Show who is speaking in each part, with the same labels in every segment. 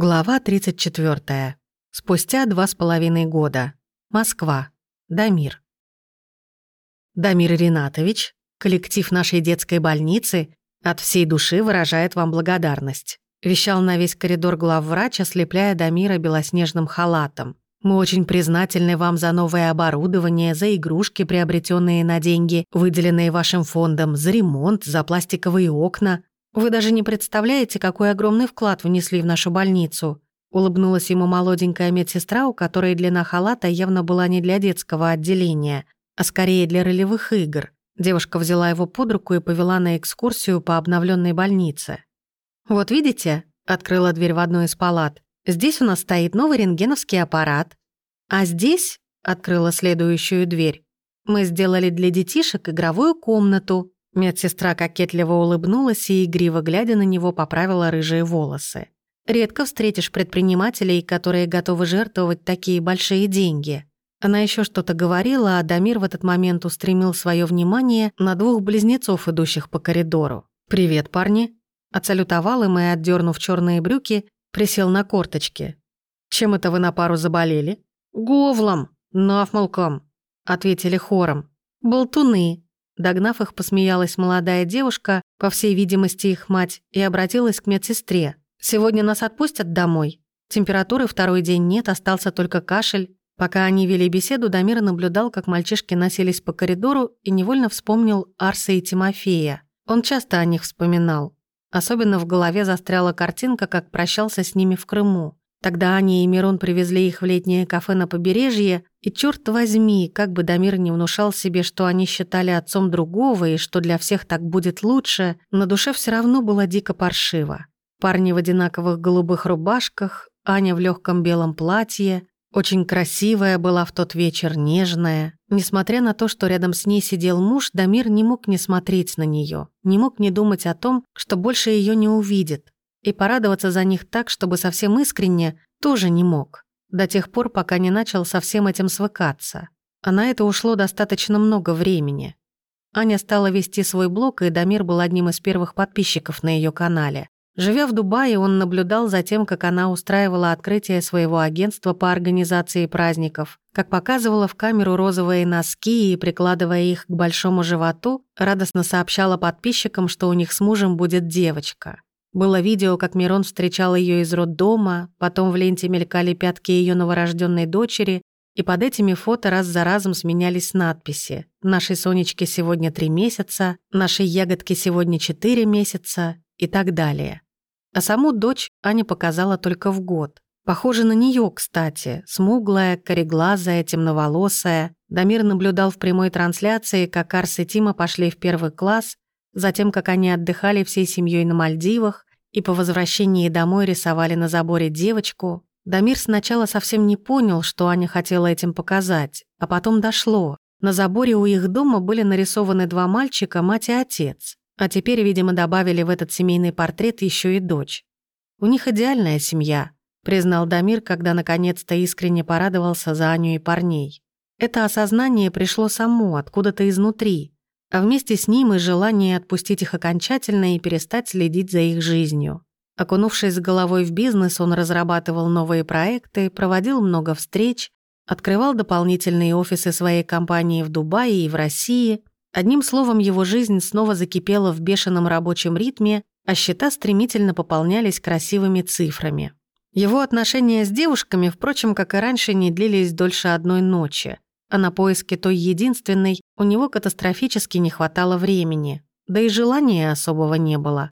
Speaker 1: Глава 34. Спустя два с половиной года. Москва. Дамир. Дамир Ринатович, коллектив нашей детской больницы, от всей души выражает вам благодарность. Вещал на весь коридор главврач, ослепляя Дамира белоснежным халатом. Мы очень признательны вам за новое оборудование, за игрушки, приобретенные на деньги, выделенные вашим фондом, за ремонт, за пластиковые окна. Вы даже не представляете, какой огромный вклад внесли в нашу больницу», улыбнулась ему молоденькая медсестра, у которой длина халата явно была не для детского отделения, а скорее для ролевых игр. Девушка взяла его под руку и повела на экскурсию по обновленной больнице. «Вот видите?» — открыла дверь в одну из палат. «Здесь у нас стоит новый рентгеновский аппарат. А здесь...» — открыла следующую дверь. «Мы сделали для детишек игровую комнату, Медсестра кокетливо улыбнулась и, игриво глядя на него, поправила рыжие волосы. «Редко встретишь предпринимателей, которые готовы жертвовать такие большие деньги». Она еще что-то говорила, а Дамир в этот момент устремил свое внимание на двух близнецов, идущих по коридору. «Привет, парни!» Отсалютовал им и, отдернув черные брюки, присел на корточки. «Чем это вы на пару заболели?» «Говлом! Навмолком!» — ответили хором. «Болтуны!» Догнав их, посмеялась молодая девушка, по всей видимости, их мать, и обратилась к медсестре. «Сегодня нас отпустят домой. Температуры второй день нет, остался только кашель. Пока они вели беседу, Дамир наблюдал, как мальчишки носились по коридору и невольно вспомнил Арса и Тимофея. Он часто о них вспоминал. Особенно в голове застряла картинка, как прощался с ними в Крыму. Тогда Аня и Мирон привезли их в летнее кафе на побережье, и черт возьми, как бы Дамир не внушал себе, что они считали отцом другого и что для всех так будет лучше, на душе все равно было дико паршиво. Парни в одинаковых голубых рубашках, Аня в легком белом платье, очень красивая была в тот вечер, нежная. Несмотря на то, что рядом с ней сидел муж, Дамир не мог не смотреть на нее, не мог не думать о том, что больше ее не увидит. И порадоваться за них так, чтобы совсем искренне, тоже не мог до тех пор, пока не начал со всем этим свыкаться. А на это ушло достаточно много времени. Аня стала вести свой блог, и Дамир был одним из первых подписчиков на ее канале. Живя в Дубае, он наблюдал за тем, как она устраивала открытие своего агентства по организации праздников, как показывала в камеру розовые носки и, прикладывая их к большому животу, радостно сообщала подписчикам, что у них с мужем будет девочка. Было видео, как Мирон встречал ее из роддома, потом в ленте мелькали пятки ее новорожденной дочери, и под этими фото раз за разом сменялись надписи «Нашей Сонечке сегодня три месяца», «Нашей ягодке сегодня четыре месяца» и так далее. А саму дочь Аня показала только в год. Похоже на нее, кстати, смуглая, кореглазая, темноволосая. Дамир наблюдал в прямой трансляции, как Арс и Тима пошли в первый класс, затем, как они отдыхали всей семьей на Мальдивах, и по возвращении домой рисовали на заборе девочку, Дамир сначала совсем не понял, что Аня хотела этим показать, а потом дошло. На заборе у их дома были нарисованы два мальчика, мать и отец, а теперь, видимо, добавили в этот семейный портрет еще и дочь. У них идеальная семья, признал Дамир, когда наконец-то искренне порадовался за Аню и парней. Это осознание пришло само, откуда-то изнутри, а вместе с ним и желание отпустить их окончательно и перестать следить за их жизнью. Окунувшись с головой в бизнес, он разрабатывал новые проекты, проводил много встреч, открывал дополнительные офисы своей компании в Дубае и в России. Одним словом, его жизнь снова закипела в бешеном рабочем ритме, а счета стремительно пополнялись красивыми цифрами. Его отношения с девушками, впрочем, как и раньше, не длились дольше одной ночи а на поиски той единственной у него катастрофически не хватало времени, да и желания особого не было.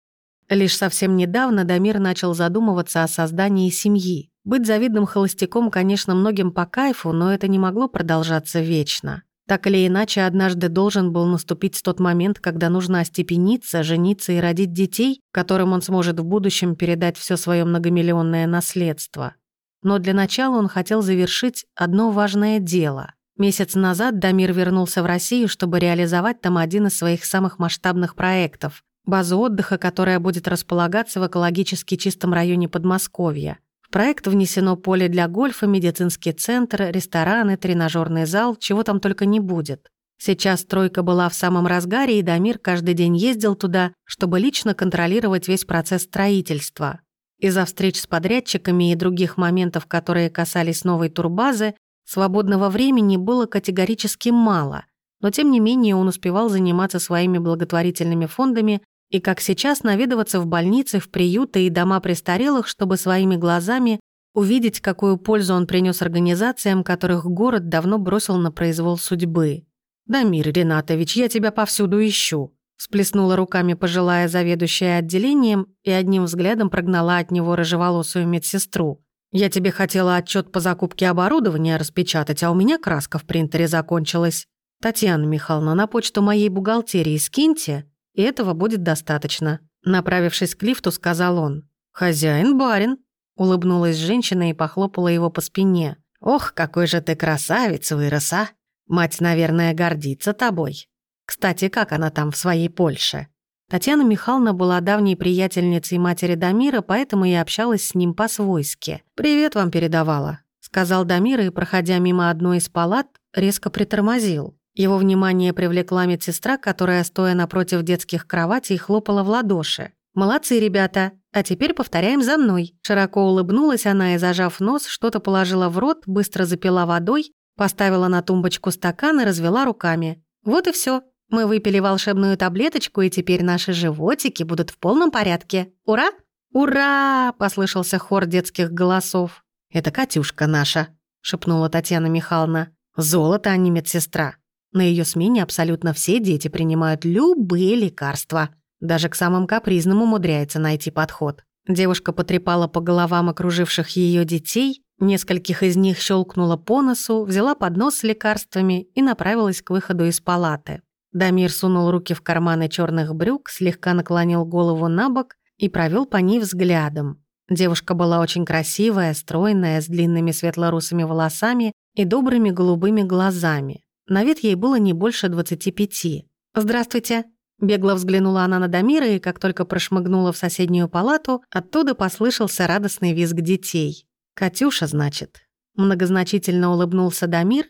Speaker 1: Лишь совсем недавно Дамир начал задумываться о создании семьи. Быть завидным холостяком, конечно, многим по кайфу, но это не могло продолжаться вечно. Так или иначе, однажды должен был наступить тот момент, когда нужно остепениться, жениться и родить детей, которым он сможет в будущем передать все свое многомиллионное наследство. Но для начала он хотел завершить одно важное дело — Месяц назад Дамир вернулся в Россию, чтобы реализовать там один из своих самых масштабных проектов – базу отдыха, которая будет располагаться в экологически чистом районе Подмосковья. В проект внесено поле для гольфа, медицинский центр, рестораны, тренажерный зал, чего там только не будет. Сейчас стройка была в самом разгаре, и Дамир каждый день ездил туда, чтобы лично контролировать весь процесс строительства. Из-за встреч с подрядчиками и других моментов, которые касались новой турбазы, Свободного времени было категорически мало, но тем не менее он успевал заниматься своими благотворительными фондами и, как сейчас, наведываться в больницы, в приюты и дома престарелых, чтобы своими глазами увидеть, какую пользу он принес организациям, которых город давно бросил на произвол судьбы. «Дамир Ренатович, я тебя повсюду ищу», сплеснула руками пожилая заведующая отделением и одним взглядом прогнала от него рыжеволосую медсестру. Я тебе хотела отчет по закупке оборудования распечатать, а у меня краска в принтере закончилась. Татьяна Михайловна, на почту моей бухгалтерии скиньте, и этого будет достаточно». Направившись к лифту, сказал он. «Хозяин, барин», — улыбнулась женщина и похлопала его по спине. «Ох, какой же ты красавец выроса. Мать, наверное, гордится тобой. Кстати, как она там в своей Польше?» Татьяна Михайловна была давней приятельницей матери Дамира, поэтому и общалась с ним по-свойски. «Привет вам передавала», — сказал Дамир и, проходя мимо одной из палат, резко притормозил. Его внимание привлекла медсестра, которая, стоя напротив детских кроватей, хлопала в ладоши. «Молодцы, ребята! А теперь повторяем за мной!» Широко улыбнулась она и, зажав нос, что-то положила в рот, быстро запила водой, поставила на тумбочку стакан и развела руками. «Вот и все. Мы выпили волшебную таблеточку, и теперь наши животики будут в полном порядке. Ура! Ура! послышался хор детских голосов. Это Катюшка наша, шепнула Татьяна Михайловна. Золото, а не медсестра. На ее смене абсолютно все дети принимают любые лекарства. Даже к самым капризным умудряется найти подход. Девушка потрепала по головам окруживших ее детей, нескольких из них щелкнула по носу, взяла поднос с лекарствами и направилась к выходу из палаты. Дамир сунул руки в карманы черных брюк, слегка наклонил голову на бок и провел по ней взглядом. Девушка была очень красивая, стройная, с длинными светлорусыми волосами и добрыми голубыми глазами. На вид ей было не больше 25. «Здравствуйте!» Бегло взглянула она на Дамира, и как только прошмыгнула в соседнюю палату, оттуда послышался радостный визг детей. «Катюша, значит?» Многозначительно улыбнулся Дамир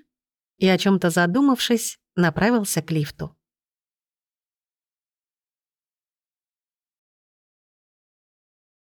Speaker 1: и, о чем то задумавшись, направился к лифту.